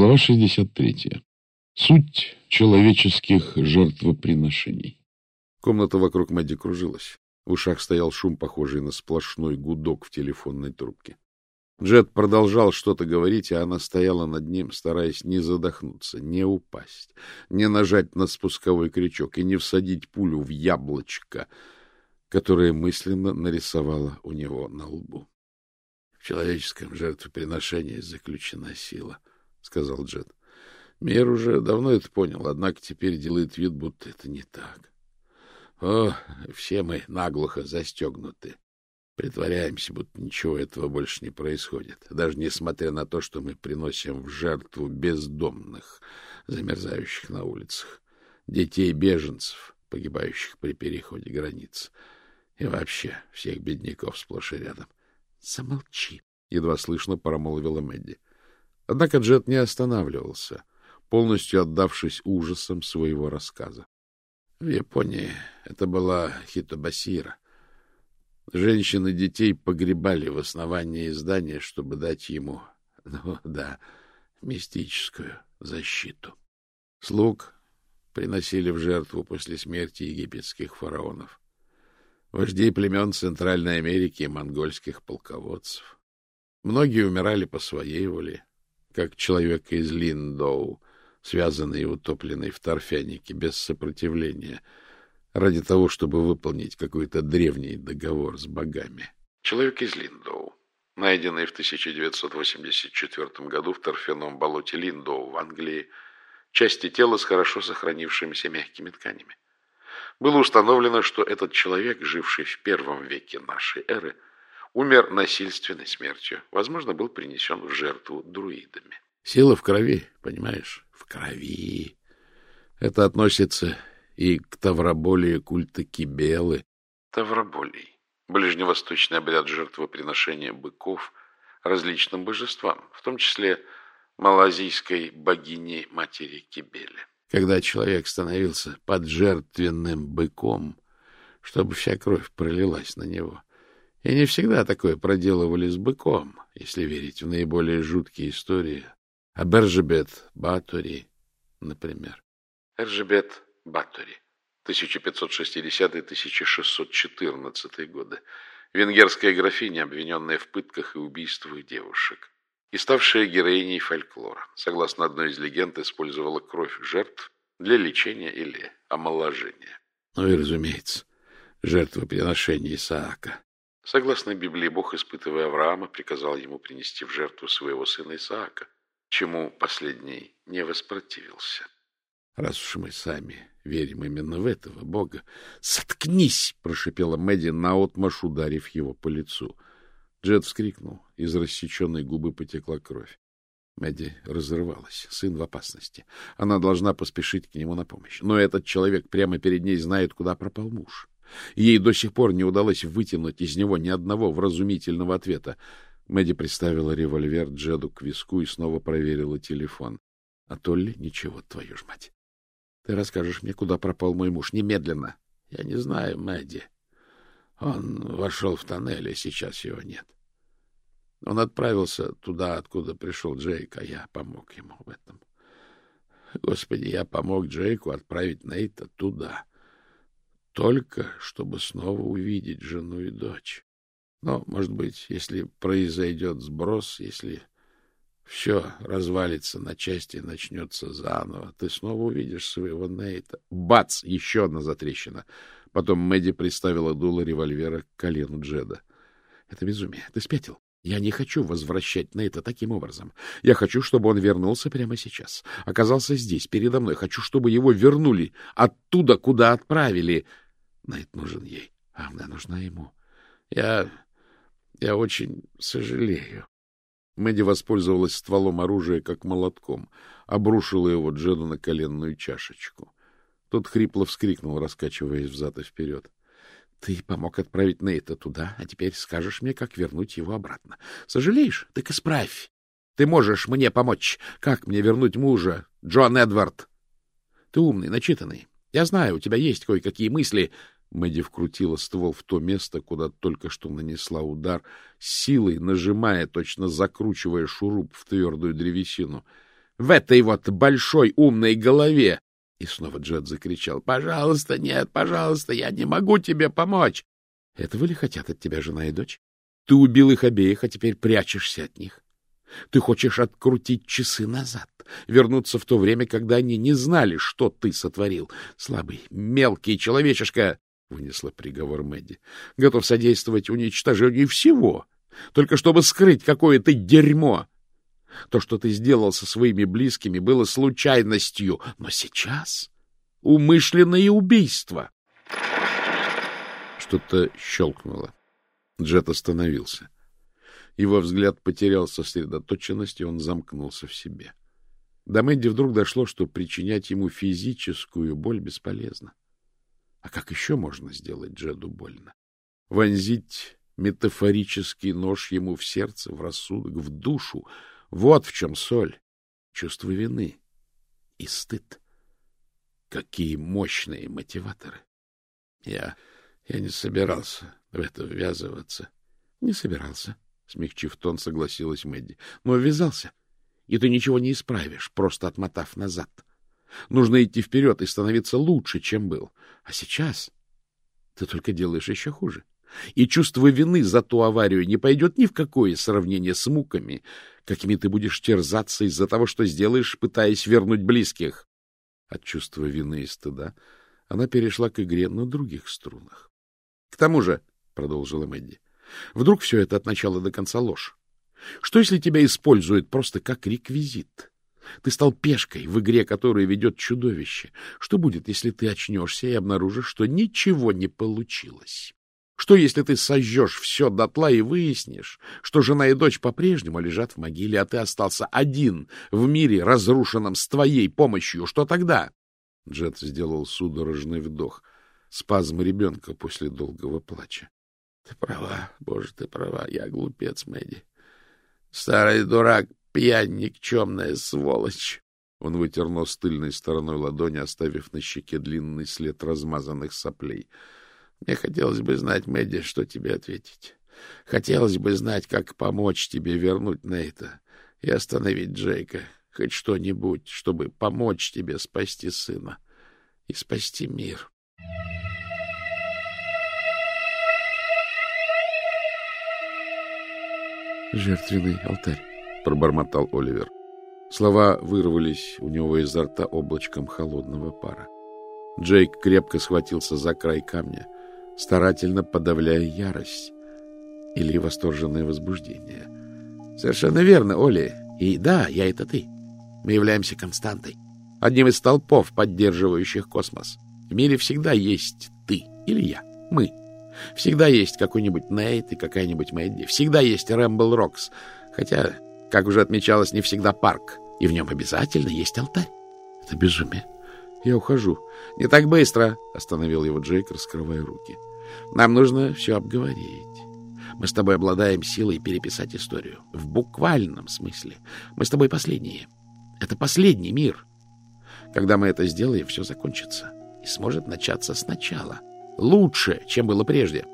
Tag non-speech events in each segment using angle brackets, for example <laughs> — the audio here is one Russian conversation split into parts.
Глава 63. Суть человеческих жертвоприношений. Комната вокруг Мэдди кружилась. В ушах стоял шум, похожий на сплошной гудок в телефонной трубке. Джет продолжал что-то говорить, а она стояла над ним, стараясь не задохнуться, не упасть, не нажать на спусковой крючок и не всадить пулю в яблочко, которое мысленно нарисовала у него на лбу. В человеческом жертвоприношении заключена сила —— сказал Джет. Мир уже давно это понял, однако теперь делает вид, будто это не так. О, все мы наглухо застегнуты. Притворяемся, будто ничего этого больше не происходит, даже несмотря на то, что мы приносим в жертву бездомных, замерзающих на улицах, детей-беженцев, погибающих при переходе границ, и вообще всех бедняков сплошь и рядом. — Замолчи! — едва слышно промолвила Мэдди. — Однако Джет не останавливался, полностью отдавшись ужасам своего рассказа. В Японии это была Хитобасира. Женщин и детей погребали в основании здания, чтобы дать ему, ну да, мистическую защиту. Слуг приносили в жертву после смерти египетских фараонов, вождей племен Центральной Америки и монгольских полководцев. Многие умирали по своей воле, как человек из Линдоу, связанный и утопленный в торфянике без сопротивления, ради того, чтобы выполнить какой-то древний договор с богами. Человек из Линдоу, найденный в 1984 году в торфяном болоте Линдоу в Англии, части тела с хорошо сохранившимися мягкими тканями. Было установлено, что этот человек, живший в первом веке нашей эры, умер насильственной смертью, возможно, был принесен в жертву друидами. Сила в крови, понимаешь, в крови. Это относится и к тавроболии культа Кибелы. Тавроболий — ближневосточный обряд жертвоприношения быков различным божествам, в том числе малазийской богине матери Кибеле. Когда человек становился поджертвенным быком, чтобы вся кровь пролилась на него — и не всегда такое проделывали с быком, если верить в наиболее жуткие истории о Бержебет Батори, например. Эржебет Батори, 1560-1614 годы, венгерская графиня, обвиненная в пытках и убийствах девушек, и ставшая героиней фольклора. Согласно одной из легенд, использовала кровь жертв для лечения или омоложения. Ну и, разумеется, жертвоприношение Исаака. Согласно Библии, Бог, испытывая Авраама, приказал ему принести в жертву своего сына Исаака, чему последний не воспротивился. Раз уж мы сами верим именно в этого Бога... — Соткнись! — прошипела Мэдди, наотмашь ударив его по лицу. Джет вскрикнул. Из рассеченной губы потекла кровь. Мэдди разрывалась. Сын в опасности. Она должна поспешить к нему на помощь. Но этот человек прямо перед ней знает, куда пропал муж. Ей до сих пор не удалось вытянуть из него ни одного вразумительного ответа. Мэдди приставила револьвер Джеду к виску и снова проверила телефон. — А Толли ничего, твою ж мать. Ты расскажешь мне, куда пропал мой муж, немедленно. — Я не знаю, Мэдди. Он вошел в тоннель, и сейчас его нет. Он отправился туда, откуда пришел Джейк, а я помог ему в этом. Господи, я помог Джейку отправить Нейта туда. — только чтобы снова увидеть жену и дочь. Но, может быть, если произойдет сброс, если все развалится на части и начнется заново, ты снова увидишь своего Нейта. Бац! Еще одна затрещина. Потом Мэдди приставила дуло револьвера к колену Джеда. — Это безумие. Ты спятил? Я не хочу возвращать Нейта таким образом. Я хочу, чтобы он вернулся прямо сейчас. Оказался здесь, передо мной. Хочу, чтобы его вернули оттуда, куда отправили. Нейт нужен ей, а она нужна ему. Я... я очень сожалею. Мэдди воспользовалась стволом оружия как молотком, обрушила его Джеду на коленную чашечку. Тот хрипло вскрикнул, раскачиваясь взад и вперед. Ты помог отправить Нейта туда, а теперь скажешь мне, как вернуть его обратно. Сожалеешь? Так исправь. Ты можешь мне помочь. Как мне вернуть мужа, Джон Эдвард? Ты умный, начитанный. Я знаю, у тебя есть кое-какие мысли. Мэдди вкрутила ствол в то место, куда только что нанесла удар, силой нажимая, точно закручивая шуруп в твердую древесину. В этой вот большой умной голове. И снова Джет закричал. — Пожалуйста, нет, пожалуйста, я не могу тебе помочь. — Этого ли хотят от тебя жена и дочь? Ты убил их обеих, а теперь прячешься от них. Ты хочешь открутить часы назад, вернуться в то время, когда они не знали, что ты сотворил. Слабый, мелкий человечишка, — вынесла приговор Мэдди, — готов содействовать уничтожению всего, только чтобы скрыть какое-то дерьмо. То, что ты сделал со своими близкими, было случайностью, но сейчас умышленное убийство. Что-то щелкнуло. Джет остановился. Его взгляд потерял сосредоточенность, и он замкнулся в себе. До Мэдди вдруг дошло, что причинять ему физическую боль бесполезно. А как еще можно сделать Джеду больно? Вонзить метафорический нож ему в сердце, в рассудок, в душу — вот в чем соль. Чувство вины и стыд. Какие мощные мотиваторы. Я... я не собирался в это ввязываться. Не собирался, смягчив тон, согласилась Мэдди. Но ввязался. И ты ничего не исправишь, просто отмотав назад. Нужно идти вперед и становиться лучше, чем был. А сейчас ты только делаешь еще хуже. И чувство вины за ту аварию не пойдет ни в какое сравнение с муками, какими ты будешь терзаться из-за того, что сделаешь, пытаясь вернуть близких. От чувства вины и стыда она перешла к игре на других струнах. — К тому же, — продолжила Мэдди, — вдруг все это от начала до конца ложь. Что, если тебя используют просто как реквизит? Ты стал пешкой в игре, которую ведет чудовище. Что будет, если ты очнешься и обнаружишь, что ничего не получилось? Что, если ты сожжешь все дотла и выяснишь, что жена и дочь по-прежнему лежат в могиле, а ты остался один в мире, разрушенном с твоей помощью? Что тогда? Джет сделал судорожный вдох, спазм ребенка после долгого плача. — Ты права, боже, ты права, я глупец, Мэдди. Старый дурак, пьянь, никчемная сволочь. Он вытер нос тыльной стороной ладони, оставив на щеке длинный след размазанных соплей. — мне хотелось бы знать, Мэдди, что тебе ответить. Хотелось бы знать, как помочь тебе вернуть Нейта и остановить Джейка. Хоть что-нибудь, чтобы помочь тебе спасти сына и спасти мир. «Жертвенный алтарь», — пробормотал Оливер. Слова вырвались у него изо рта облачком холодного пара. Джейк крепко схватился за край камня — старательно подавляя ярость или восторженное возбуждение. Совершенно верно, Оли. И да, я — это ты. Мы являемся константой, одним из толпов, поддерживающих космос. В мире всегда есть ты или я, мы. Всегда есть какой-нибудь Нейт и какая-нибудь Мэдди. Всегда есть Рэмбл Рокс. Хотя, как уже отмечалось, не всегда парк. И в нем обязательно есть алтарь. Это безумие. Я ухожу. Не так быстро, — остановил его Джейк, раскрывая руки. — нам нужно все обговорить. Мы с тобой обладаем силой переписать историю. В буквальном смысле. Мы с тобой последние. Это последний мир. Когда мы это сделаем, все закончится. И сможет начаться сначала. Лучше, чем было прежде.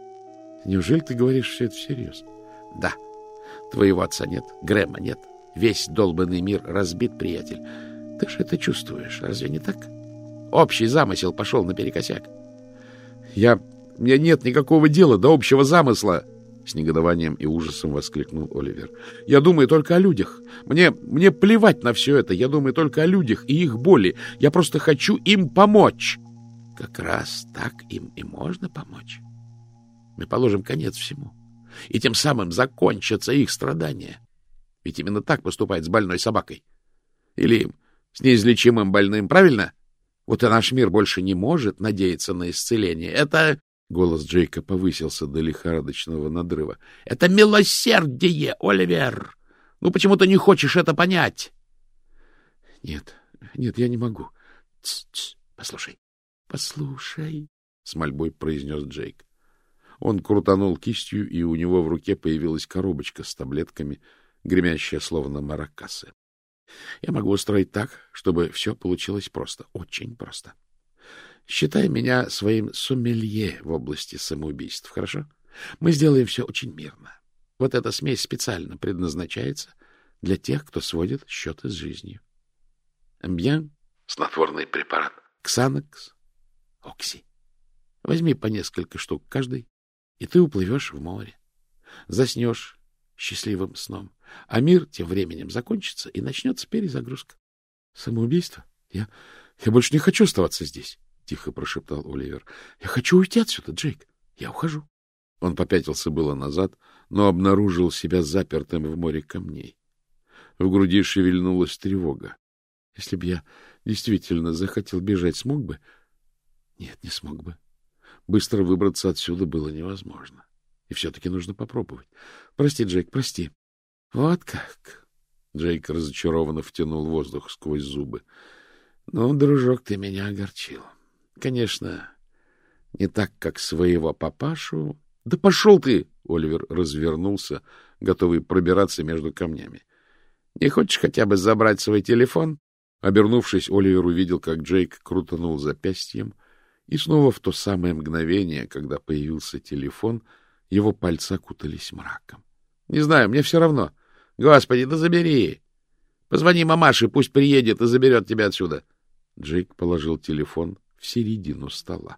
Неужели ты говоришь все это всерьез? Да. Твоего отца нет, Грэма нет. Весь долбанный мир разбит, приятель. Ты же это чувствуешь, разве не так? Общий замысел пошел наперекосяк. Я у меня нет никакого дела до общего замысла!» С негодованием и ужасом воскликнул Оливер. «Я думаю только о людях. Мне, мне плевать на все это. Я думаю только о людях и их боли. Я просто хочу им помочь». «Как раз так им и можно помочь. Мы положим конец всему. И тем самым закончатся их страдания. Ведь именно так поступает с больной собакой. Или с неизлечимым больным, правильно?» Вот и наш мир больше не может надеяться на исцеление. Это Голос Джейка повысился до лихорадочного надрыва. — Это милосердие, Оливер! Ну почему ты не хочешь это понять? — Нет, нет, я не могу. Послушай, послушай, — с мольбой произнес Джейк. Он крутанул кистью, и у него в руке появилась коробочка с таблетками, гремящая словно маракасы. Я могу устроить так, чтобы все получилось просто, очень просто. — Считай меня своим сомелье в области самоубийств, хорошо? Мы сделаем все очень мирно. Вот эта смесь специально предназначается для тех, кто сводит счеты с жизнью. Амбьян, снотворный препарат, Ксанакс, Окси. Возьми по несколько штук каждый, и ты уплывешь в море. Заснешь счастливым сном, а мир тем временем закончится, и начнется перезагрузка. — Самоубийство? Я, я больше не хочу оставаться здесь, — тихо прошептал Оливер. — Я хочу уйти отсюда, Джейк. Я ухожу. Он попятился было назад, но обнаружил себя запертым в море камней. В груди шевельнулась тревога. Если бы я действительно захотел бежать, смог бы? Нет, не смог бы. Быстро выбраться отсюда было невозможно. И все-таки нужно попробовать. Прости, Джейк, прости. Вот как. Джейк разочарованно втянул воздух сквозь зубы. Ну, дружок, ты меня огорчил. Конечно, не так, как своего папашу. Да пошел ты! Оливер развернулся, готовый пробираться между камнями. Не хочешь хотя бы забрать свой телефон? Обернувшись, Оливер увидел, как Джейк крутанул запястьем, и снова в то самое мгновение, когда появился телефон, его пальцы окутались мраком. — Не знаю, мне все равно. Господи, да забери! Позвони мамаше, пусть приедет и заберет тебя отсюда. Джейк положил телефон в середину стола.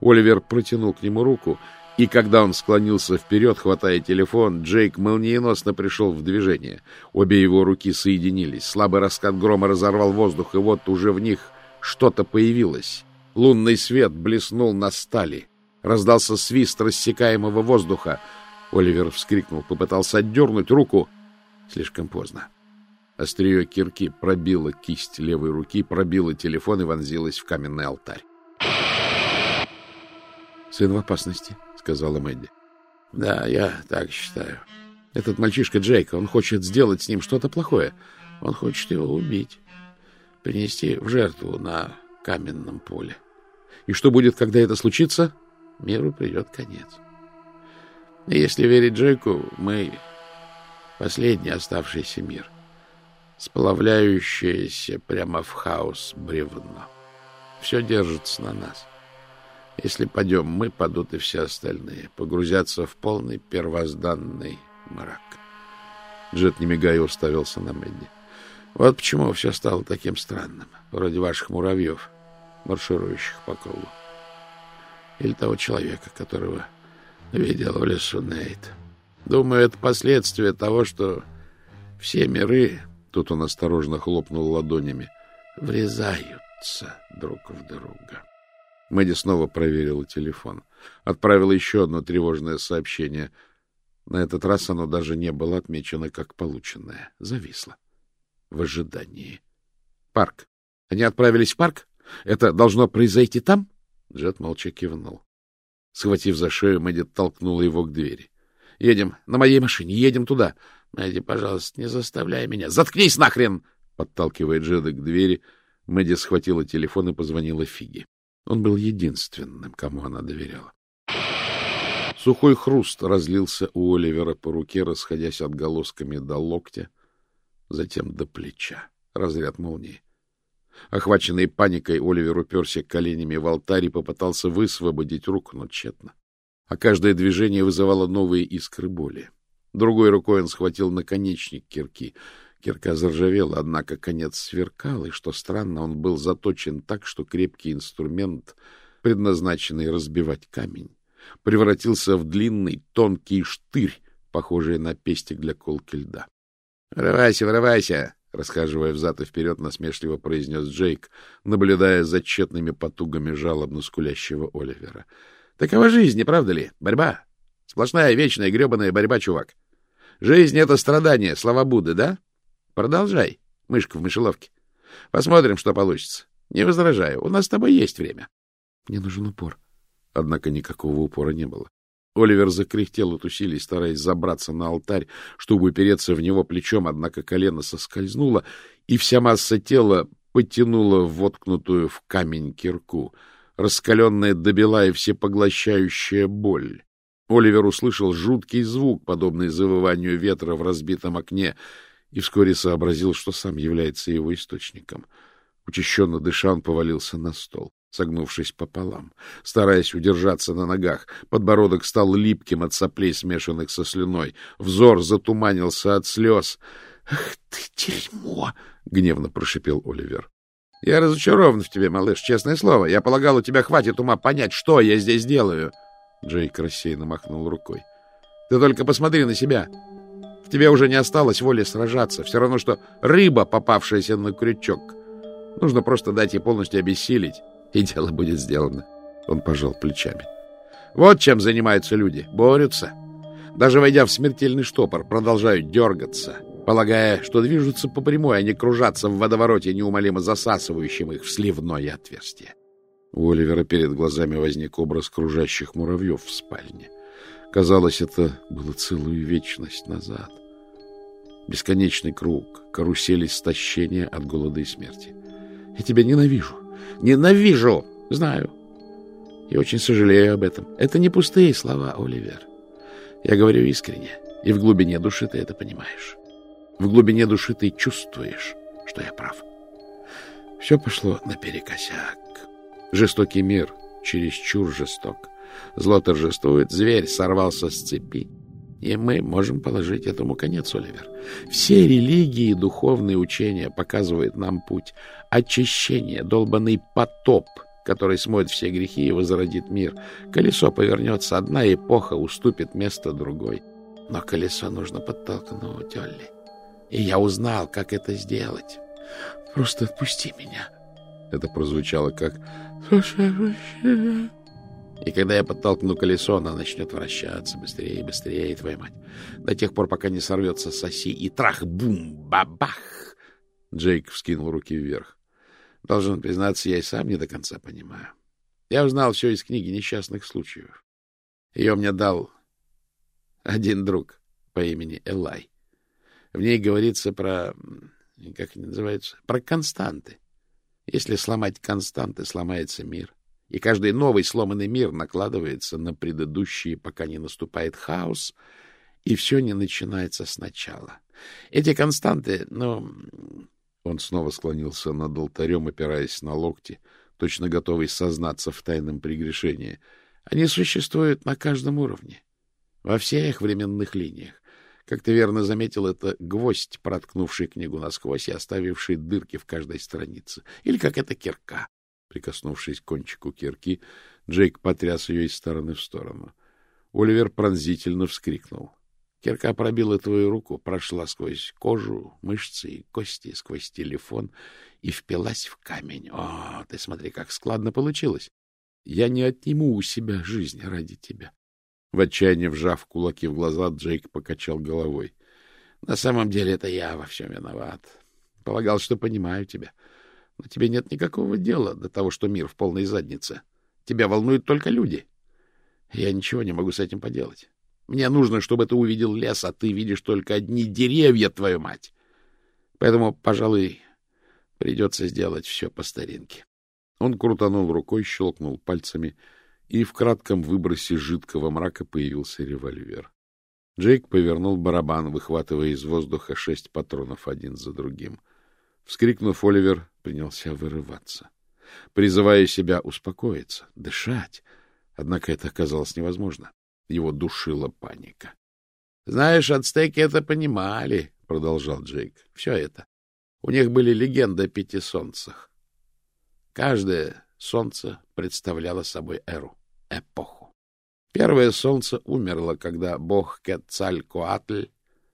Оливер протянул к нему руку, и когда он склонился вперед, хватая телефон, Джейк молниеносно пришел в движение. Обе его руки соединились. Слабый раскат грома разорвал воздух, и вот уже в них что-то появилось. Лунный свет блеснул на стали. Раздался свист рассекаемого воздуха. Оливер вскрикнул, попытался отдернуть руку. Слишком поздно. Острие кирки пробило кисть левой руки, пробило телефон и вонзилось в каменный алтарь. — Сын в опасности, — сказала Мэдди. — Да, я так считаю. Этот мальчишка Джейк, он хочет сделать с ним что-то плохое. Он хочет его убить, принести в жертву на каменном поле. И что будет, когда это случится? Миру придет конец. Если верить Джейку, мы последний оставшийся мир, сплавляющееся прямо в хаос бревно. Все держится на нас. Если падем мы, падут и все остальные, погрузятся в полный первозданный мрак. Джет, не мигая, уставился на Мэдди. Вот почему все стало таким странным, вроде ваших муравьев, марширующих по кругу. Или того человека, которого видел в лесу Нейт. Думаю, это последствия того, что все миры, тут он осторожно хлопнул ладонями, врезаются друг в друга. Мэдди снова проверила телефон. Отправила еще одно тревожное сообщение. На этот раз оно даже не было отмечено как полученное. Зависло. В ожидании. Парк. Они отправились в парк? Это должно произойти там? Джет молча кивнул. Схватив за шею, Мэдди толкнула его к двери. — Едем. На моей машине. Едем туда. — Мэдди, пожалуйста, не заставляй меня. — Заткнись нахрен! Подталкивая Джеда к двери, Мэдди схватила телефон и позвонила Фиге. Он был единственным, кому она доверяла. Сухой хруст разлился у Оливера по руке, расходясь отголосками до локтя, затем до плеча. Разряд молнии. Охваченный паникой, Оливер уперся коленями в алтарь и попытался высвободить руку, но тщетно. А каждое движение вызывало новые искры боли. Другой рукой он схватил наконечник кирки — Кирка заржавела, однако конец сверкал, и, что странно, он был заточен так, что крепкий инструмент, предназначенный разбивать камень, превратился в длинный тонкий штырь, похожий на пестик для колки льда. — Врывайся, врывайся! — расхаживая взад и вперед, насмешливо произнес Джейк, наблюдая за тщетными потугами жалобно скулящего Оливера. — Такова жизнь, не правда ли? Борьба. Сплошная, вечная, гребаная борьба, чувак. Жизнь — это страдание, слова Будды, да? — Продолжай, мышка в мышеловке. Посмотрим, что получится. Не возражаю, у нас с тобой есть время. Мне нужен упор. Однако никакого упора не было. Оливер закряхтел от усилий, стараясь забраться на алтарь, чтобы упереться в него плечом, однако колено соскользнуло, и вся масса тела потянула воткнутую в камень кирку, раскаленная добела и всепоглощающая боль. Оливер услышал жуткий звук, подобный завыванию ветра в разбитом окне, и вскоре сообразил, что сам является его источником. Учащенно дыша, он повалился на стол, согнувшись пополам, стараясь удержаться на ногах. Подбородок стал липким от соплей, смешанных со слюной. Взор затуманился от слез. — Ах ты, дерьмо! — гневно прошипел Оливер. — Я разочарован в тебе, малыш, честное слово. Я полагал, у тебя хватит ума понять, что я здесь делаю. Джейк рассеянно махнул рукой. — Ты только посмотри на себя. В тебе уже не осталось воли сражаться. Все равно, что рыба, попавшаяся на крючок. Нужно просто дать ей полностью обессилить, <laughs> и дело будет сделано. Он пожал плечами. Вот чем занимаются люди. Борются. Даже войдя в смертельный штопор, продолжают дергаться — полагая, что движутся по прямой, а не кружатся в водовороте, неумолимо засасывающем их в сливное отверстие. У Оливера перед глазами возник образ кружащих муравьев в спальне. Казалось, это было целую вечность назад. Бесконечный круг, карусель истощения от голода и смерти. Я тебя ненавижу. Ненавижу! Знаю. И очень сожалею об этом. Это не пустые слова, Оливер. Я говорю искренне, и в глубине души ты это понимаешь. В глубине души ты чувствуешь, что я прав. Все пошло наперекосяк. Жестокий мир, чересчур жесток. Зло торжествует, зверь сорвался с цепи. И мы можем положить этому конец, Оливер. Все религии и духовные учения показывают нам путь. Очищение, долбанный потоп, который смоет все грехи и возродит мир. Колесо повернется, одна эпоха уступит место другой. Но колесо нужно подтолкнуть, Олли. И я узнал, как это сделать. Просто отпусти меня. Это прозвучало как и когда я подтолкну колесо, она начнет вращаться быстрее и быстрее, твоя мать. До тех пор, пока не сорвется соси и трах-бум-бабах. Джейк вскинул руки вверх. Должен признаться, я и сам не до конца понимаю. Я узнал все из книги несчастных случаев. Ее мне дал один друг по имени Элай. В ней говорится про, как они называются, про константы. Если сломать константы, сломается мир. И каждый новый сломанный мир накладывается на предыдущие, пока не наступает хаос, и все не начинается сначала. Эти константы, ну... Он снова склонился над алтарем, опираясь на локти, точно готовый сознаться в тайном прегрешении. Они существуют на каждом уровне, во всех временных линиях. Как ты верно заметил, это гвоздь, проткнувший книгу насквозь и оставивший дырки в каждой странице. Или как это кирка. Прикоснувшись к кончику кирки, Джейк потряс ее из стороны в сторону. Оливер пронзительно вскрикнул. Кирка пробила твою руку, прошла сквозь кожу, мышцы и кости, сквозь телефон и впилась в камень. О, ты смотри, как складно получилось. Я не отниму у себя жизнь ради тебя. В отчаянии вжав кулаки в глаза, Джейк покачал головой. — На самом деле это я во всем виноват. Полагал, что понимаю тебя. Но тебе нет никакого дела до того, что мир в полной заднице. Тебя волнуют только люди. Я ничего не могу с этим поделать. Мне нужно, чтобы ты увидел лес, а ты видишь только одни деревья, твою мать. Поэтому, пожалуй, придется сделать все по старинке. Он крутанул рукой, щелкнул пальцами — и в кратком выбросе жидкого мрака появился револьвер. Джейк повернул барабан, выхватывая из воздуха шесть патронов один за другим. Вскрикнув, Оливер принялся вырываться, призывая себя успокоиться, дышать. Однако это оказалось невозможно. Его душила паника. — Знаешь, ацтеки это понимали, — продолжал Джейк. — Все это. У них были легенды о пяти солнцах. Каждое солнце представляло собой эру эпоху. Первое солнце умерло, когда бог Кецалькоатль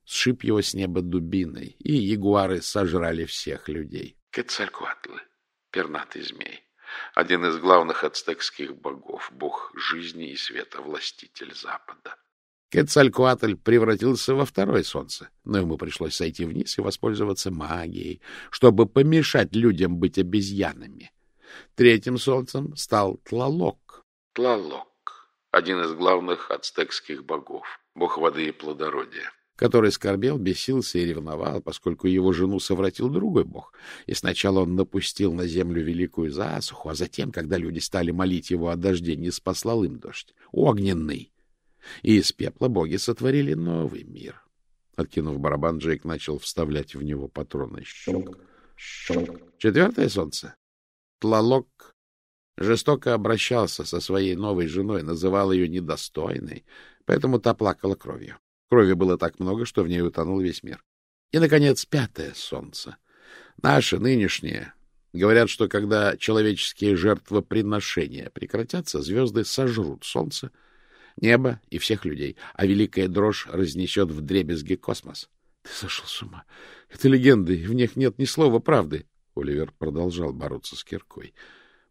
сшиб его с неба дубиной, и ягуары сожрали всех людей. Кецалькоатль, пернатый змей, один из главных ацтекских богов, бог жизни и света, властитель Запада. Кецалькоатль превратился во второе солнце, но ему пришлось сойти вниз и воспользоваться магией, чтобы помешать людям быть обезьянами. Третьим солнцем стал Тлалок, Тлалок, один из главных ацтекских богов, бог воды и плодородия, который скорбел, бесился и ревновал, поскольку его жену совратил другой бог. И сначала он напустил на землю великую засуху, а затем, когда люди стали молить его о дожде, не спаслал им дождь, огненный. И из пепла боги сотворили новый мир. Откинув барабан, Джейк начал вставлять в него патроны. Щелк, щелк. Четвертое солнце. Тлалок жестоко обращался со своей новой женой, называл ее недостойной, поэтому та плакала кровью. Крови было так много, что в ней утонул весь мир. И, наконец, пятое солнце. Наше, нынешнее. Говорят, что когда человеческие жертвоприношения прекратятся, звезды сожрут солнце, небо и всех людей, а великая дрожь разнесет в дребезги космос. Ты сошел с ума. Это легенды, в них нет ни слова правды. Оливер продолжал бороться с киркой.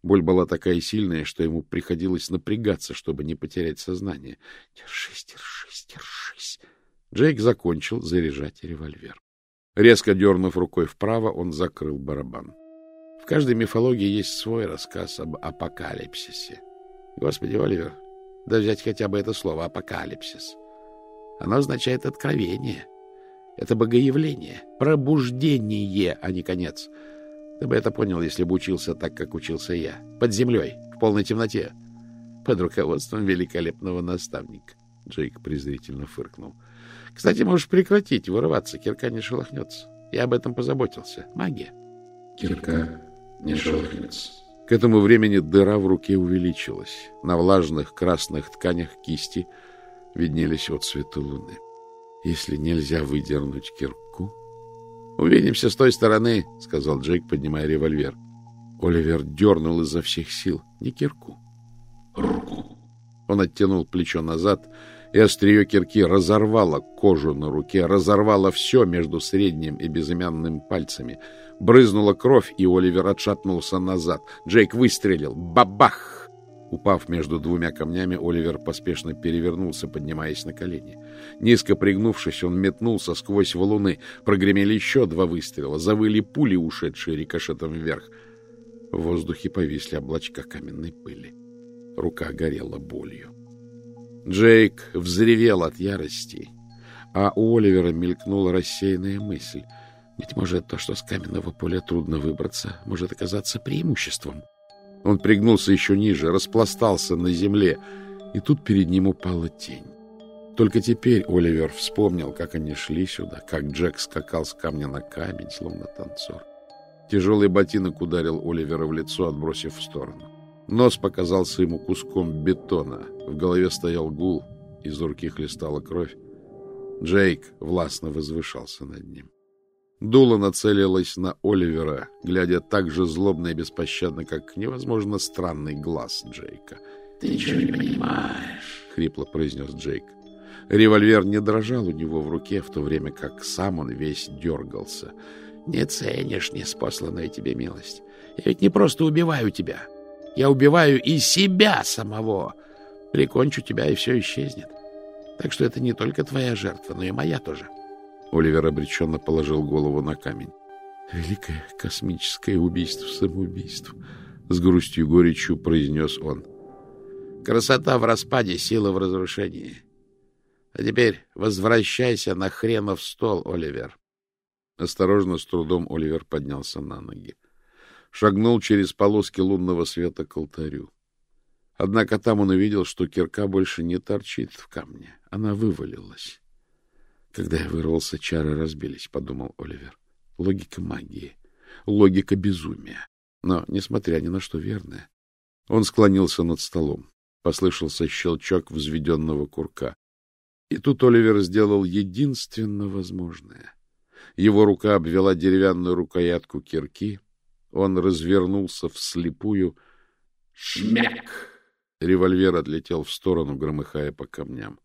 Боль была такая сильная, что ему приходилось напрягаться, чтобы не потерять сознание. Держись, держись, держись. Джейк закончил заряжать револьвер. Резко дернув рукой вправо, он закрыл барабан. В каждой мифологии есть свой рассказ об апокалипсисе. Господи, Оливер, да взять хотя бы это слово «апокалипсис». Оно означает «откровение». Это богоявление, пробуждение, а не конец. Ты бы это понял, если бы учился так, как учился я. Под землей, в полной темноте. Под руководством великолепного наставника. Джейк презрительно фыркнул. Кстати, можешь прекратить вырываться, кирка не шелохнется. Я об этом позаботился. Магия. Кирка не шелохнется. К этому времени дыра в руке увеличилась. На влажных красных тканях кисти виднелись отцветы луны. Если нельзя выдернуть кирку... — Увидимся с той стороны, — сказал Джейк, поднимая револьвер. Оливер дернул изо всех сил. Не кирку. Руку. Он оттянул плечо назад, и острие кирки разорвало кожу на руке, разорвало все между средним и безымянным пальцами. Брызнула кровь, и Оливер отшатнулся назад. Джейк выстрелил. Бабах! Упав между двумя камнями, Оливер поспешно перевернулся, поднимаясь на колени. Низко пригнувшись, он метнулся сквозь валуны. Прогремели еще два выстрела. Завыли пули, ушедшие рикошетом вверх. В воздухе повисли облачка каменной пыли. Рука горела болью. Джейк взревел от ярости, а у Оливера мелькнула рассеянная мысль. Ведь может то, что с каменного поля трудно выбраться, может оказаться преимуществом. — он пригнулся еще ниже, распластался на земле, и тут перед ним упала тень. Только теперь Оливер вспомнил, как они шли сюда, как Джек скакал с камня на камень, словно танцор. Тяжелый ботинок ударил Оливера в лицо, отбросив в сторону. Нос показался ему куском бетона. В голове стоял гул, из руки хлестала кровь. Джейк властно возвышался над ним. Дула нацелилась на Оливера, глядя так же злобно и беспощадно, как невозможно странный глаз Джейка. — Ты ничего не понимаешь, — хрипло произнес Джейк. Револьвер не дрожал у него в руке, в то время как сам он весь дергался. — Не ценишь неспосланную тебе милость. Я ведь не просто убиваю тебя. Я убиваю и себя самого. Прикончу тебя, и все исчезнет. Так что это не только твоя жертва, но и моя тоже. — Оливер обреченно положил голову на камень. «Великое космическое убийство самоубийств!» — с грустью и горечью произнес он. «Красота в распаде, сила в разрушении. А теперь возвращайся на хренов стол, Оливер». Осторожно, с трудом Оливер поднялся на ноги. Шагнул через полоски лунного света к алтарю. Однако там он увидел, что кирка больше не торчит в камне. Она вывалилась. Когда я вырвался, чары разбились, — подумал Оливер. Логика магии, логика безумия. Но, несмотря ни на что, верная. Он склонился над столом. Послышался щелчок взведенного курка. И тут Оливер сделал единственно возможное. Его рука обвела деревянную рукоятку кирки. Он развернулся вслепую. Шмяк! Револьвер отлетел в сторону, громыхая по камням.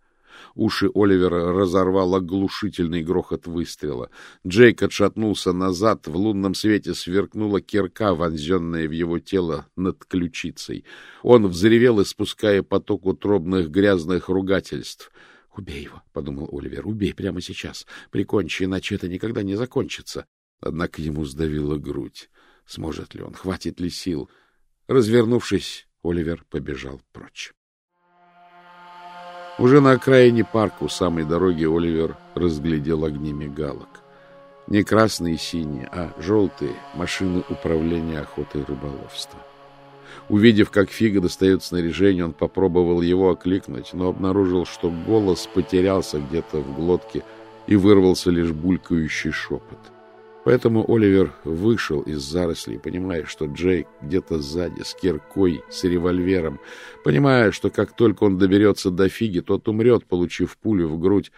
Уши Оливера разорвал оглушительный грохот выстрела. Джейк отшатнулся назад, в лунном свете сверкнула кирка, вонзенная в его тело над ключицей. Он взревел, испуская поток утробных грязных ругательств. — Убей его, — подумал Оливер, — убей прямо сейчас. Прикончи, иначе это никогда не закончится. Однако ему сдавила грудь. Сможет ли он, хватит ли сил? Развернувшись, Оливер побежал прочь. Уже на окраине парка у самой дороги Оливер разглядел огни мигалок. Не красные и синие, а желтые машины управления охотой и рыболовства. Увидев, как Фига достает снаряжение, он попробовал его окликнуть, но обнаружил, что голос потерялся где-то в глотке и вырвался лишь булькающий шепот. — Поэтому Оливер вышел из зарослей, понимая, что Джейк где-то сзади, с киркой, с револьвером, понимая, что как только он доберется до фиги, тот умрет, получив пулю в грудь.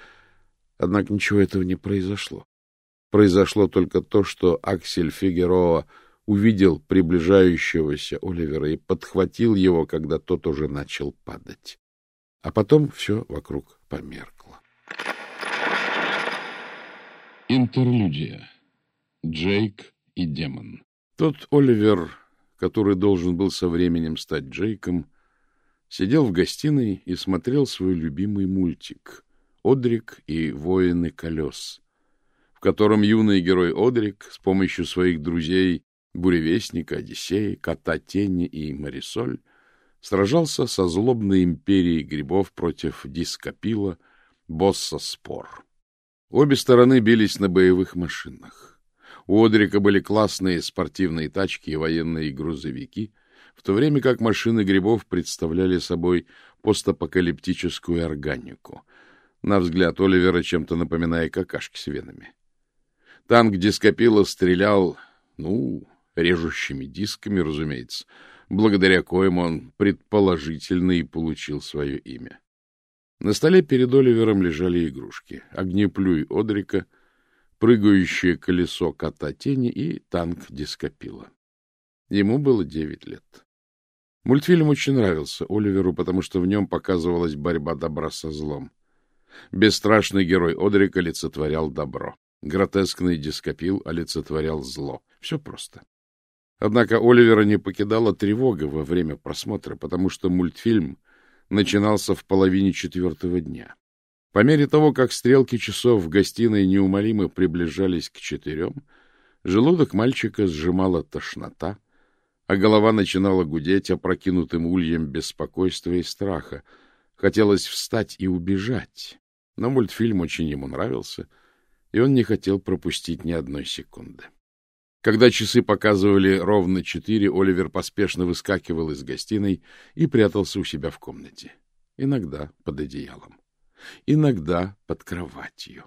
Однако ничего этого не произошло. Произошло только то, что Аксель Фигероа увидел приближающегося Оливера и подхватил его, когда тот уже начал падать. А потом все вокруг померкло. Интерлюдия. Джейк и демон. Тот Оливер, который должен был со временем стать Джейком, сидел в гостиной и смотрел свой любимый мультик «Одрик и воины колес», в котором юный герой Одрик с помощью своих друзей Буревестника, Одиссея, Кота Тени и Марисоль сражался со злобной империей грибов против Дископила, босса Спор. Обе стороны бились на боевых машинах. У Одрика были классные спортивные тачки и военные грузовики, в то время как машины грибов представляли собой постапокалиптическую органику, на взгляд Оливера чем-то напоминая какашки с венами. Танк Дископила стрелял, ну, режущими дисками, разумеется, благодаря коим он предположительно и получил свое имя. На столе перед Оливером лежали игрушки. Огнеплюй Одрика, прыгающее колесо кота тени и танк дископила. Ему было девять лет. Мультфильм очень нравился Оливеру, потому что в нем показывалась борьба добра со злом. Бесстрашный герой Одрика олицетворял добро. Гротескный дископил олицетворял зло. Все просто. Однако Оливера не покидала тревога во время просмотра, потому что мультфильм начинался в половине четвертого дня. По мере того, как стрелки часов в гостиной неумолимо приближались к четырем, желудок мальчика сжимала тошнота, а голова начинала гудеть опрокинутым ульем беспокойства и страха. Хотелось встать и убежать, но мультфильм очень ему нравился, и он не хотел пропустить ни одной секунды. Когда часы показывали ровно четыре, Оливер поспешно выскакивал из гостиной и прятался у себя в комнате. Иногда под одеялом. Иногда под кроватью.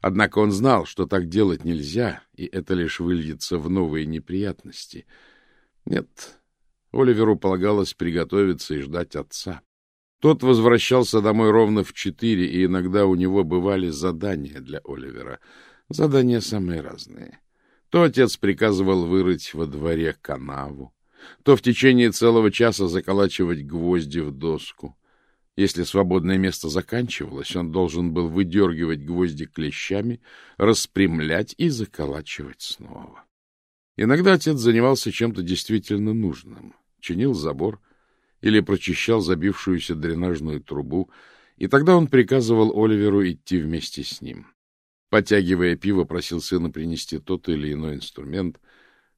Однако он знал, что так делать нельзя, и это лишь выльется в новые неприятности. Нет, Оливеру полагалось приготовиться и ждать отца. Тот возвращался домой ровно в четыре, и иногда у него бывали задания для Оливера. Задания самые разные. То отец приказывал вырыть во дворе канаву, то в течение целого часа заколачивать гвозди в доску. Если свободное место заканчивалось, он должен был выдергивать гвозди клещами, распрямлять и заколачивать снова. Иногда отец занимался чем-то действительно нужным, чинил забор или прочищал забившуюся дренажную трубу, и тогда он приказывал Оливеру идти вместе с ним. Потягивая пиво, просил сына принести тот или иной инструмент.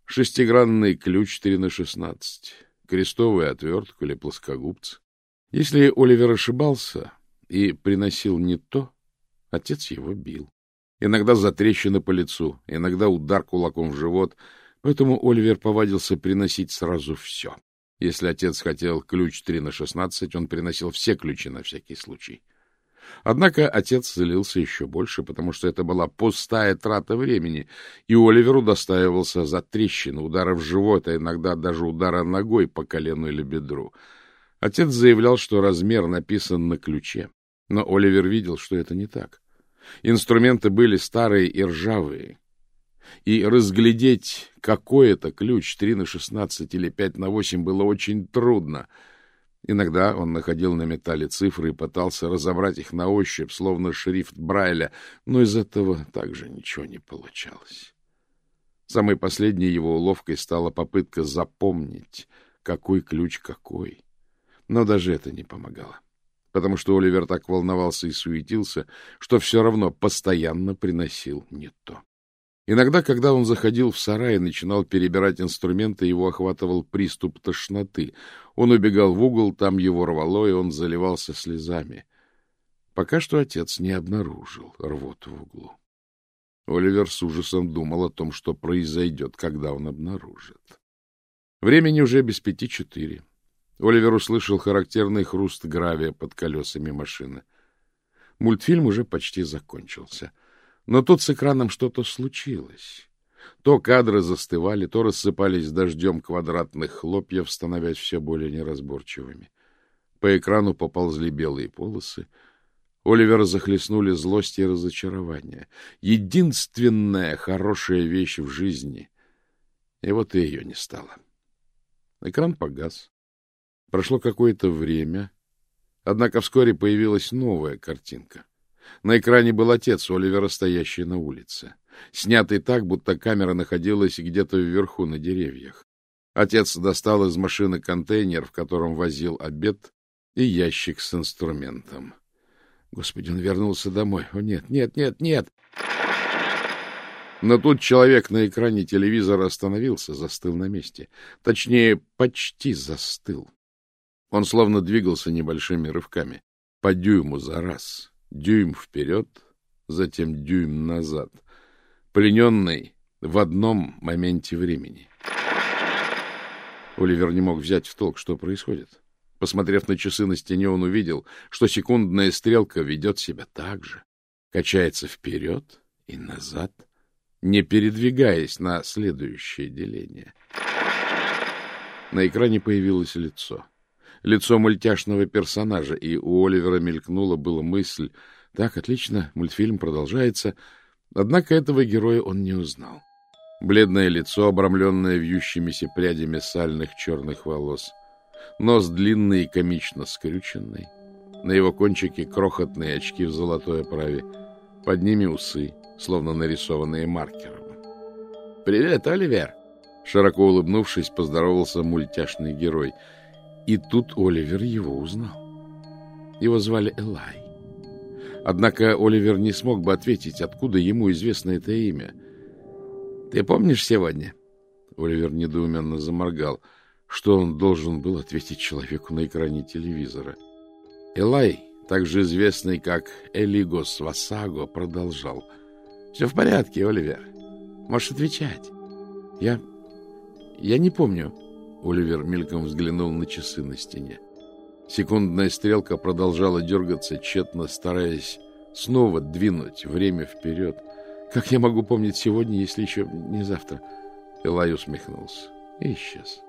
Шестигранный ключ 3 на 16, крестовую отвертку или плоскогубцы. Если Оливер ошибался и приносил не то, отец его бил. Иногда за трещины по лицу, иногда удар кулаком в живот, поэтому Оливер повадился приносить сразу все. Если отец хотел ключ 3 на 16, он приносил все ключи на всякий случай. Однако отец злился еще больше, потому что это была пустая трата времени, и Оливеру достаивался за трещины, удара в живот, а иногда даже удара ногой по колену или бедру. Отец заявлял, что размер написан на ключе, но Оливер видел, что это не так. Инструменты были старые и ржавые, и разглядеть, какой это ключ, 3 на 16 или 5 на 8, было очень трудно — Иногда он находил на металле цифры и пытался разобрать их на ощупь, словно шрифт Брайля, но из этого также ничего не получалось. Самой последней его уловкой стала попытка запомнить, какой ключ какой. Но даже это не помогало, потому что Оливер так волновался и суетился, что все равно постоянно приносил не то. Иногда, когда он заходил в сарай и начинал перебирать инструменты, его охватывал приступ тошноты. Он убегал в угол, там его рвало, и он заливался слезами. Пока что отец не обнаружил рвот в углу. Оливер с ужасом думал о том, что произойдет, когда он обнаружит. Времени уже без пяти четыре. Оливер услышал характерный хруст гравия под колесами машины. Мультфильм уже почти закончился — но тут с экраном что-то случилось. То кадры застывали, то рассыпались дождем квадратных хлопьев, становясь все более неразборчивыми. По экрану поползли белые полосы. Оливера захлестнули злость и разочарование. Единственная хорошая вещь в жизни. И вот ее не стало. Экран погас. Прошло какое-то время, однако вскоре появилась новая картинка. На экране был отец Оливера, стоящий на улице, снятый так, будто камера находилась где-то вверху на деревьях. Отец достал из машины контейнер, в котором возил обед, и ящик с инструментом. Господи, он вернулся домой. О, нет, нет, нет, нет! Но тут человек на экране телевизора остановился, застыл на месте. Точнее, почти застыл. Он словно двигался небольшими рывками, по дюйму за раз, дюйм вперед, затем дюйм назад, плененный в одном моменте времени. Оливер не мог взять в толк, что происходит. Посмотрев на часы на стене, он увидел, что секундная стрелка ведет себя так же, качается вперед и назад, не передвигаясь на следующее деление. На экране появилось лицо. Лицо мультяшного персонажа, и у Оливера мелькнула была мысль, так, отлично, мультфильм продолжается, однако этого героя он не узнал. Бледное лицо, обрамленное вьющимися прядями сальных черных волос — Нос длинный и комично скрюченный. На его кончике крохотные очки в золотой оправе. Под ними усы, словно нарисованные маркером. «Привет, Оливер!» Широко улыбнувшись, поздоровался мультяшный герой. И тут Оливер его узнал. Его звали Элай. Однако Оливер не смог бы ответить, откуда ему известно это имя. «Ты помнишь сегодня?» Оливер недоуменно заморгал — что он должен был ответить человеку на экране телевизора? Элай, также известный как Элигос Васаго, продолжал. — Все в порядке, Оливер. Можешь отвечать. — Я... я не помню. Оливер мельком взглянул на часы на стене. Секундная стрелка продолжала дергаться, тщетно стараясь снова двинуть время вперед. Как я могу помнить сегодня, если еще не завтра? Элай усмехнулся и исчез.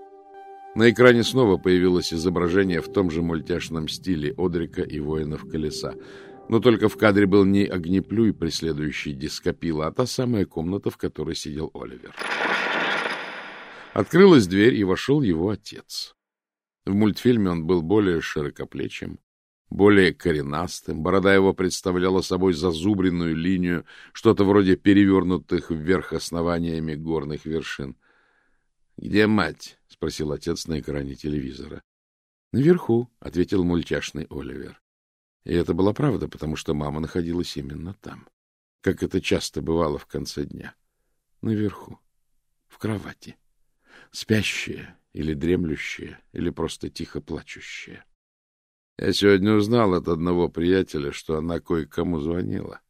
На экране снова появилось изображение в том же мультяшном стиле Одрика и воинов колеса. Но только в кадре был не огнеплюй, преследующий дископила, а та самая комната, в которой сидел Оливер. Открылась дверь, и вошел его отец. В мультфильме он был более широкоплечим, более коренастым. Борода его представляла собой зазубренную линию, что-то вроде перевернутых вверх основаниями горных вершин. — Где мать? — спросил отец на экране телевизора. — Наверху, — ответил мультяшный Оливер. И это была правда, потому что мама находилась именно там, как это часто бывало в конце дня. Наверху, в кровати, спящая или дремлющая, или просто тихо плачущая. Я сегодня узнал от одного приятеля, что она кое-кому звонила.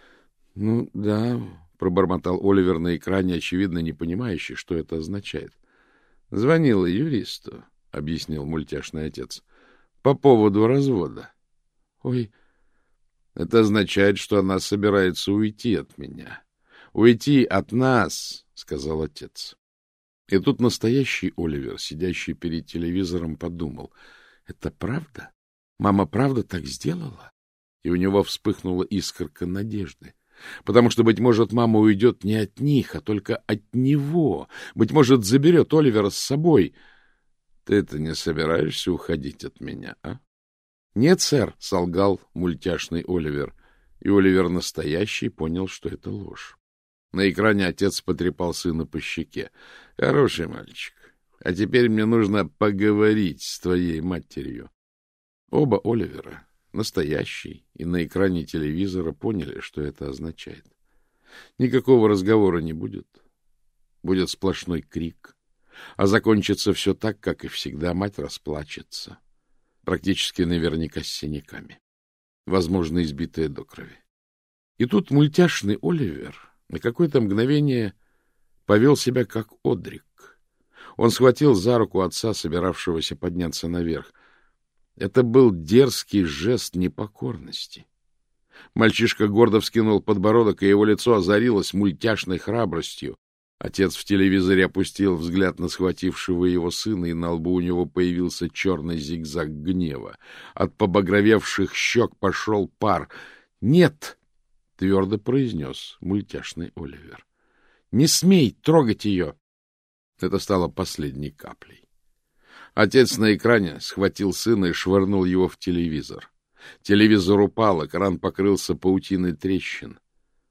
— Ну, да, — пробормотал Оливер на экране, очевидно не понимающий, что это означает. — Звонила юристу, — объяснил мультяшный отец, — по поводу развода. — Ой, это означает, что она собирается уйти от меня. — Уйти от нас, — сказал отец. И тут настоящий Оливер, сидящий перед телевизором, подумал, — это правда? Мама правда так сделала? И у него вспыхнула искорка надежды. — Потому что, быть может, мама уйдет не от них, а только от него. Быть может, заберет Оливера с собой. Ты-то не собираешься уходить от меня, а? — Нет, сэр, — солгал мультяшный Оливер. И Оливер настоящий понял, что это ложь. На экране отец потрепал сына по щеке. — Хороший мальчик. А теперь мне нужно поговорить с твоей матерью. Оба Оливера настоящий, и на экране телевизора поняли, что это означает. Никакого разговора не будет. Будет сплошной крик. А закончится все так, как и всегда. Мать расплачется. Практически наверняка с синяками. Возможно, избитая до крови. И тут мультяшный Оливер на какое-то мгновение повел себя как Одрик. Он схватил за руку отца, собиравшегося подняться наверх. Это был дерзкий жест непокорности. Мальчишка гордо вскинул подбородок, и его лицо озарилось мультяшной храбростью. Отец в телевизоре опустил взгляд на схватившего его сына, и на лбу у него появился черный зигзаг гнева. От побагровевших щек пошел пар. «Нет!» — твердо произнес мультяшный Оливер. «Не смей трогать ее!» Это стало последней каплей. Отец на экране схватил сына и швырнул его в телевизор. Телевизор упал, экран покрылся паутиной трещин.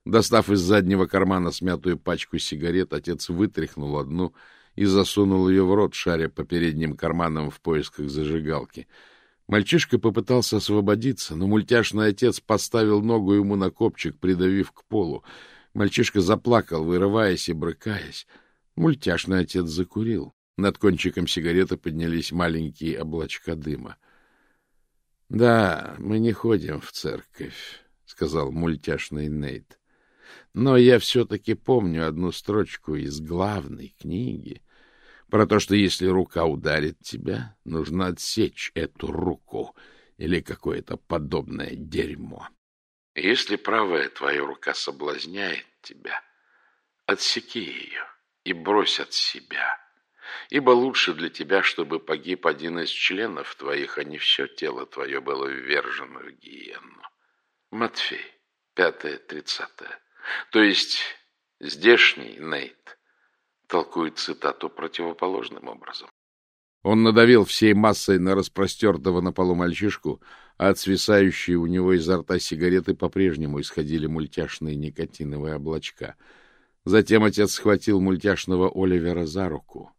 Достав из заднего кармана смятую пачку сигарет, отец вытряхнул одну и засунул ее в рот, шаря по передним карманам в поисках зажигалки. Мальчишка попытался освободиться, но мультяшный отец поставил ногу ему на копчик, придавив к полу. Мальчишка заплакал, вырываясь и брыкаясь. Мультяшный отец закурил. Над кончиком сигареты поднялись маленькие облачка дыма. — Да, мы не ходим в церковь, — сказал мультяшный Нейт. Но я все-таки помню одну строчку из главной книги про то, что если рука ударит тебя, нужно отсечь эту руку или какое-то подобное дерьмо. Если правая твоя рука соблазняет тебя, отсеки ее и брось от себя, ибо лучше для тебя, чтобы погиб один из членов твоих, а не все тело твое было ввержено в гиену. Матфей, пятое, тридцатое. То есть здешний Нейт толкует цитату противоположным образом. Он надавил всей массой на распростертого на полу мальчишку, а от свисающей у него изо рта сигареты по-прежнему исходили мультяшные никотиновые облачка. Затем отец схватил мультяшного Оливера за руку,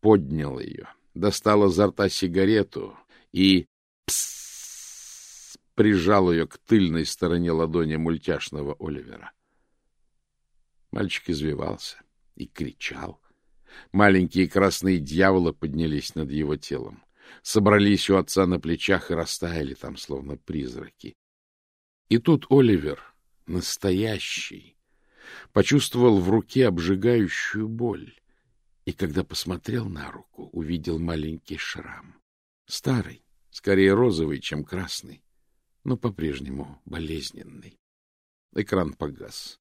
поднял ее, достал изо рта сигарету и пс прижал ее к тыльной стороне ладони мультяшного Оливера. Мальчик извивался и кричал. Маленькие красные дьяволы поднялись над его телом, собрались у отца на плечах и растаяли там, словно призраки. И тут Оливер, настоящий, почувствовал в руке обжигающую боль, и когда посмотрел на руку, увидел маленький шрам. Старый, скорее розовый, чем красный, но по-прежнему болезненный. Экран погас.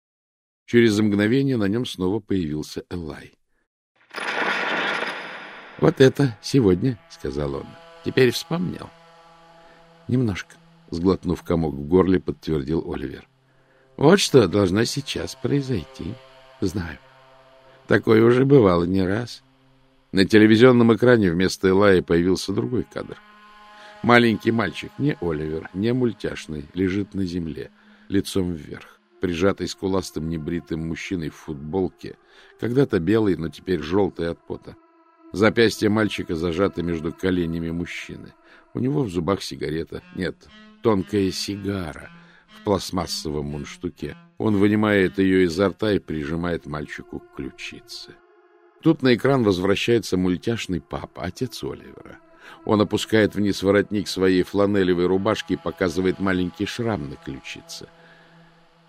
Через мгновение на нем снова появился Элай. — Вот это сегодня, — сказал он. — Теперь вспомнил. — Немножко, — сглотнув комок в горле, подтвердил Оливер. — Вот что должно сейчас произойти. Знаю. Такое уже бывало не раз. На телевизионном экране вместо Элая появился другой кадр. Маленький мальчик, не Оливер, не мультяшный, лежит на земле, лицом вверх прижатый скуластым небритым мужчиной в футболке, когда-то белый, но теперь желтый от пота. Запястье мальчика зажато между коленями мужчины. У него в зубах сигарета. Нет, тонкая сигара в пластмассовом мундштуке. Он вынимает ее изо рта и прижимает мальчику к ключице. Тут на экран возвращается мультяшный папа, отец Оливера. Он опускает вниз воротник своей фланелевой рубашки и показывает маленький шрам на ключице. —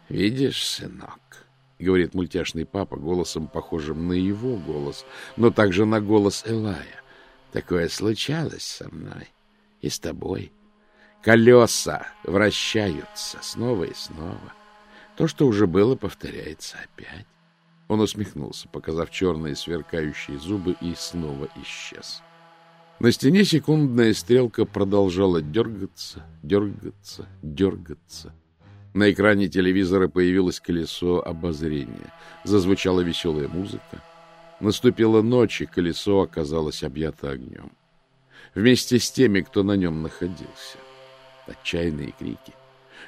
Видишь, сынок, — говорит мультяшный папа голосом, похожим на его голос, но также на голос Элая. — Такое случалось со мной и с тобой. Колеса вращаются снова и снова. То, что уже было, повторяется опять. Он усмехнулся, показав черные сверкающие зубы, и снова исчез. На стене секундная стрелка продолжала дергаться, дергаться, дергаться. На экране телевизора появилось колесо обозрения. Зазвучала веселая музыка. Наступила ночь, и колесо оказалось объято огнем. Вместе с теми, кто на нем находился. Отчаянные крики.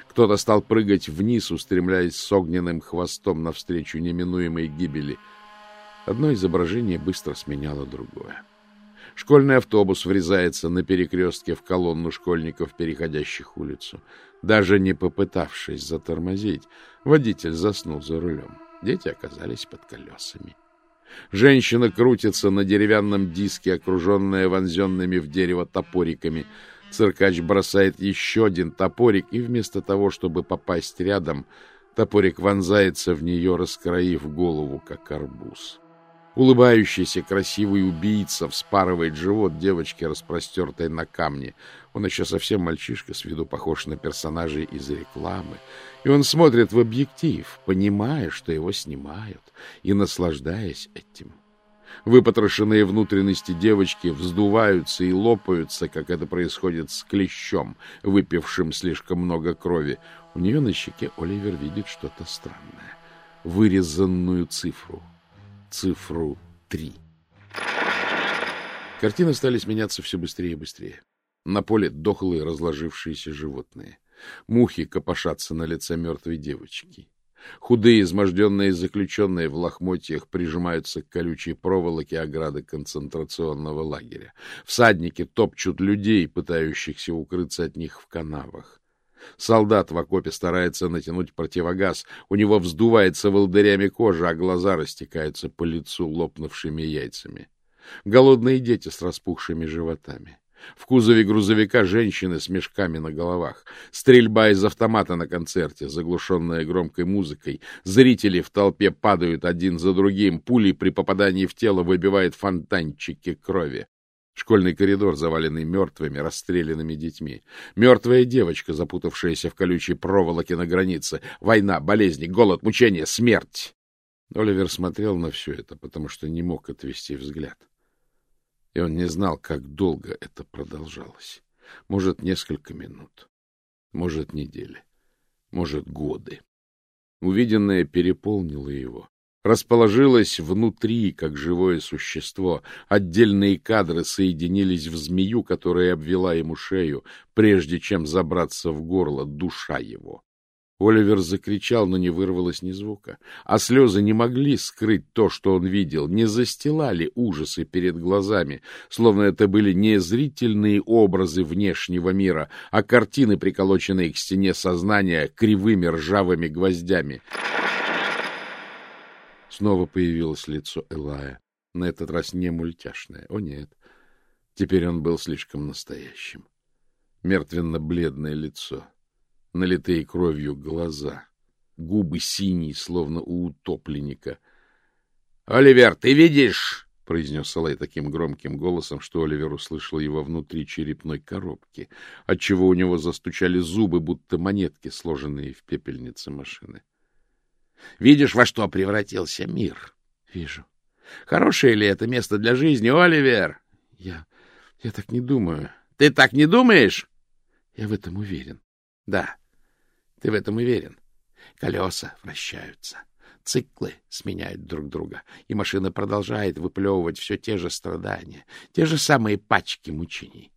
Кто-то стал прыгать вниз, устремляясь с огненным хвостом навстречу неминуемой гибели. Одно изображение быстро сменяло другое. Школьный автобус врезается на перекрестке в колонну школьников, переходящих улицу. Даже не попытавшись затормозить, водитель заснул за рулем. Дети оказались под колесами. Женщина крутится на деревянном диске, окруженная вонзенными в дерево топориками. Циркач бросает еще один топорик, и вместо того, чтобы попасть рядом, топорик вонзается в нее, раскроив голову, как арбуз. Улыбающийся красивый убийца вспарывает живот девочки, распростертой на камне. Он еще совсем мальчишка, с виду похож на персонажей из рекламы. И он смотрит в объектив, понимая, что его снимают, и наслаждаясь этим. Выпотрошенные внутренности девочки вздуваются и лопаются, как это происходит с клещом, выпившим слишком много крови. У нее на щеке Оливер видит что-то странное. Вырезанную цифру. Цифру три. Картины стали сменяться все быстрее и быстрее. На поле дохлые разложившиеся животные. Мухи копошатся на лице мертвой девочки. Худые, изможденные заключенные в лохмотьях прижимаются к колючей проволоке ограды концентрационного лагеря. Всадники топчут людей, пытающихся укрыться от них в канавах. Солдат в окопе старается натянуть противогаз, у него вздувается волдырями кожа, а глаза растекаются по лицу лопнувшими яйцами. Голодные дети с распухшими животами. В кузове грузовика женщины с мешками на головах. Стрельба из автомата на концерте, заглушенная громкой музыкой. Зрители в толпе падают один за другим. Пули при попадании в тело выбивают фонтанчики крови. Школьный коридор, заваленный мертвыми, расстрелянными детьми. Мертвая девочка, запутавшаяся в колючей проволоке на границе. Война, болезни, голод, мучение, смерть. Оливер смотрел на все это, потому что не мог отвести взгляд и он не знал, как долго это продолжалось. Может, несколько минут, может, недели, может, годы. Увиденное переполнило его. Расположилось внутри, как живое существо. Отдельные кадры соединились в змею, которая обвела ему шею, прежде чем забраться в горло душа его. Оливер закричал, но не вырвалось ни звука. А слезы не могли скрыть то, что он видел, не застилали ужасы перед глазами, словно это были не зрительные образы внешнего мира, а картины, приколоченные к стене сознания кривыми ржавыми гвоздями. Снова появилось лицо Элая, на этот раз не мультяшное. О нет, теперь он был слишком настоящим. Мертвенно-бледное лицо — налитые кровью глаза, губы синие, словно у утопленника. — Оливер, ты видишь? — произнес Салай таким громким голосом, что Оливер услышал его внутри черепной коробки, отчего у него застучали зубы, будто монетки, сложенные в пепельнице машины. — Видишь, во что превратился мир? — Вижу. — Хорошее ли это место для жизни, Оливер? — Я... я так не думаю. — Ты так не думаешь? — Я в этом уверен. — Да. Ты в этом уверен? Колеса вращаются, циклы сменяют друг друга, и машина продолжает выплевывать все те же страдания, те же самые пачки мучений.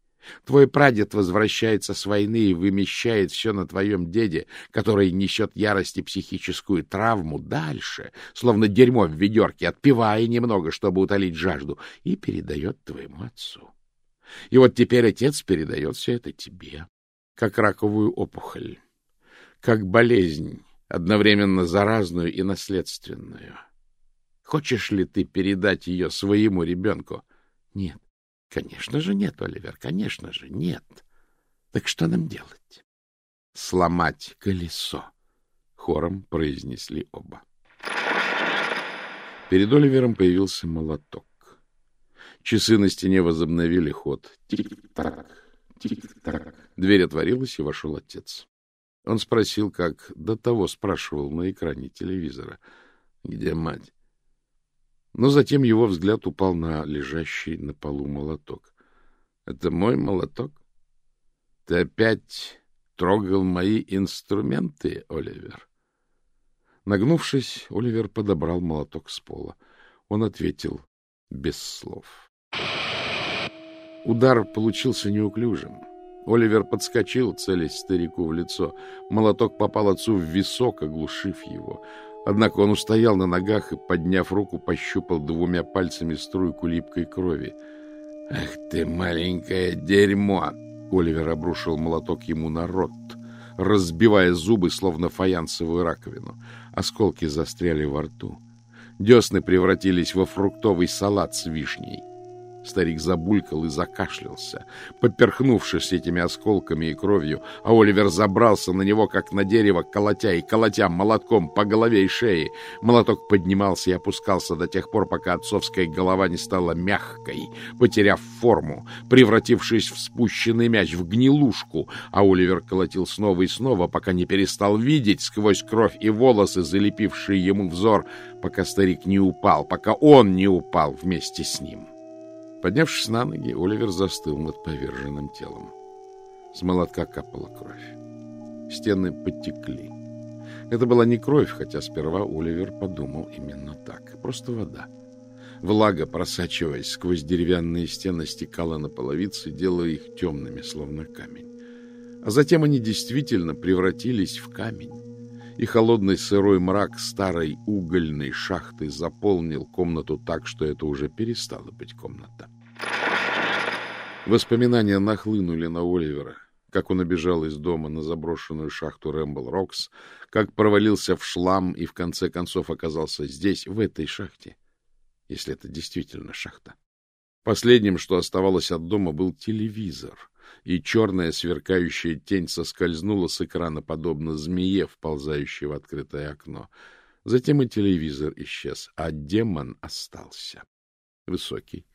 Твой прадед возвращается с войны и вымещает все на твоем деде, который несет ярости психическую травму дальше, словно дерьмо в ведерке, отпивая немного, чтобы утолить жажду, и передает твоему отцу. И вот теперь отец передает все это тебе, как раковую опухоль как болезнь, одновременно заразную и наследственную. Хочешь ли ты передать ее своему ребенку? Нет. Конечно же нет, Оливер, конечно же нет. Так что нам делать? Сломать колесо, хором произнесли оба. Перед Оливером появился молоток. Часы на стене возобновили ход. Тик-так, тик-так. Дверь отворилась, и вошел отец. Он спросил, как до того спрашивал на экране телевизора, где мать. Но затем его взгляд упал на лежащий на полу молоток. — Это мой молоток? Ты опять трогал мои инструменты, Оливер? Нагнувшись, Оливер подобрал молоток с пола. Он ответил без слов. Удар получился неуклюжим. Оливер подскочил, целясь старику в лицо. Молоток попал отцу в висок, оглушив его. Однако он устоял на ногах и, подняв руку, пощупал двумя пальцами струйку липкой крови. «Ах ты, маленькое дерьмо!» Оливер обрушил молоток ему на рот, разбивая зубы, словно фаянсовую раковину. Осколки застряли во рту. Десны превратились во фруктовый салат с вишней. Старик забулькал и закашлялся, поперхнувшись этими осколками и кровью, а Оливер забрался на него, как на дерево, колотя и колотя молотком по голове и шее. Молоток поднимался и опускался до тех пор, пока отцовская голова не стала мягкой, потеряв форму, превратившись в спущенный мяч, в гнилушку, а Оливер колотил снова и снова, пока не перестал видеть сквозь кровь и волосы, залепившие ему взор, пока старик не упал, пока он не упал вместе с ним. Поднявшись на ноги, Оливер застыл над поверженным телом. С молотка капала кровь. Стены потекли. Это была не кровь, хотя сперва Оливер подумал именно так. Просто вода. Влага, просачиваясь сквозь деревянные стены, стекала на половицы, делая их темными, словно камень. А затем они действительно превратились в камень и холодный сырой мрак старой угольной шахты заполнил комнату так, что это уже перестало быть комната. Воспоминания нахлынули на Оливера, как он обежал из дома на заброшенную шахту Рэмбл Рокс, как провалился в шлам и в конце концов оказался здесь, в этой шахте, если это действительно шахта. Последним, что оставалось от дома, был телевизор, и черная сверкающая тень соскользнула с экрана, подобно змее, вползающей в открытое окно. Затем и телевизор исчез, а демон остался. Высокий,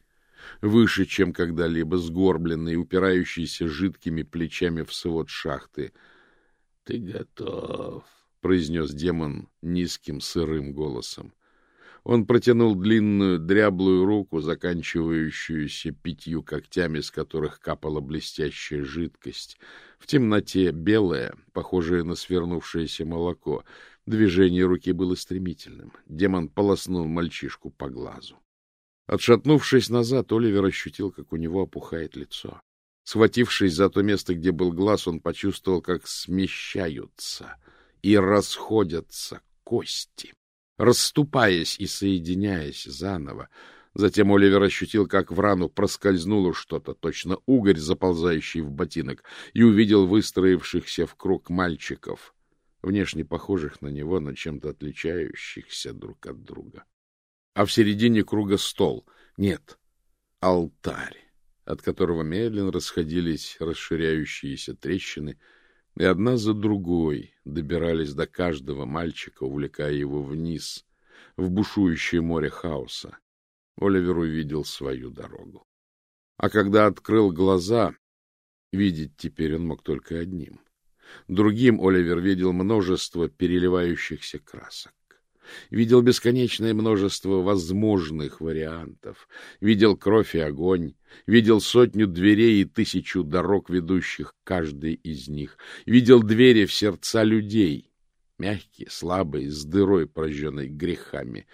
выше, чем когда-либо, сгорбленный, упирающийся жидкими плечами в свод шахты. — Ты готов, — произнес демон низким сырым голосом. Он протянул длинную дряблую руку, заканчивающуюся пятью когтями, с которых капала блестящая жидкость. В темноте белая, похожая на свернувшееся молоко. Движение руки было стремительным. Демон полоснул мальчишку по глазу. Отшатнувшись назад, Оливер ощутил, как у него опухает лицо. Схватившись за то место, где был глаз, он почувствовал, как смещаются и расходятся кости расступаясь и соединяясь заново. Затем Оливер ощутил, как в рану проскользнуло что-то, точно угорь, заползающий в ботинок, и увидел выстроившихся в круг мальчиков, внешне похожих на него, но чем-то отличающихся друг от друга. А в середине круга стол. Нет, алтарь, от которого медленно расходились расширяющиеся трещины — и одна за другой добирались до каждого мальчика, увлекая его вниз, в бушующее море хаоса. Оливер увидел свою дорогу. А когда открыл глаза, видеть теперь он мог только одним. Другим Оливер видел множество переливающихся красок видел бесконечное множество возможных вариантов, видел кровь и огонь, видел сотню дверей и тысячу дорог, ведущих каждой из них, видел двери в сердца людей, мягкие, слабые, с дырой, прожженной грехами.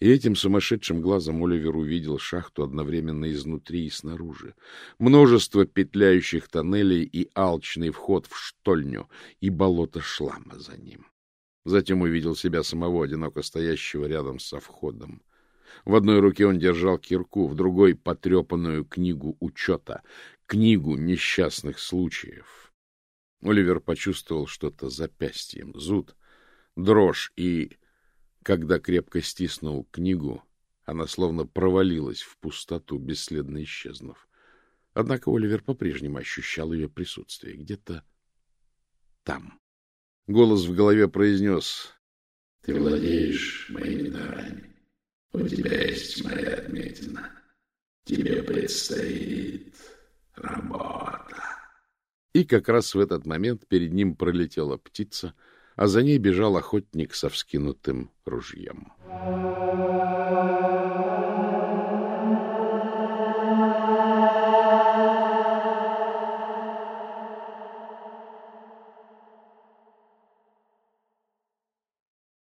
И этим сумасшедшим глазом Оливер увидел шахту одновременно изнутри и снаружи. Множество петляющих тоннелей и алчный вход в штольню, и болото шлама за ним. Затем увидел себя самого, одиноко стоящего рядом со входом. В одной руке он держал кирку, в другой — потрепанную книгу учета, книгу несчастных случаев. Оливер почувствовал что-то запястьем, зуд, дрожь, и, когда крепко стиснул книгу, она словно провалилась в пустоту, бесследно исчезнув. Однако Оливер по-прежнему ощущал ее присутствие где-то там. Голос в голове произнес. — Ты владеешь моими дарами. У тебя есть моя отметина. Тебе предстоит работа. И как раз в этот момент перед ним пролетела птица, а за ней бежал охотник со вскинутым ружьем. Thank you.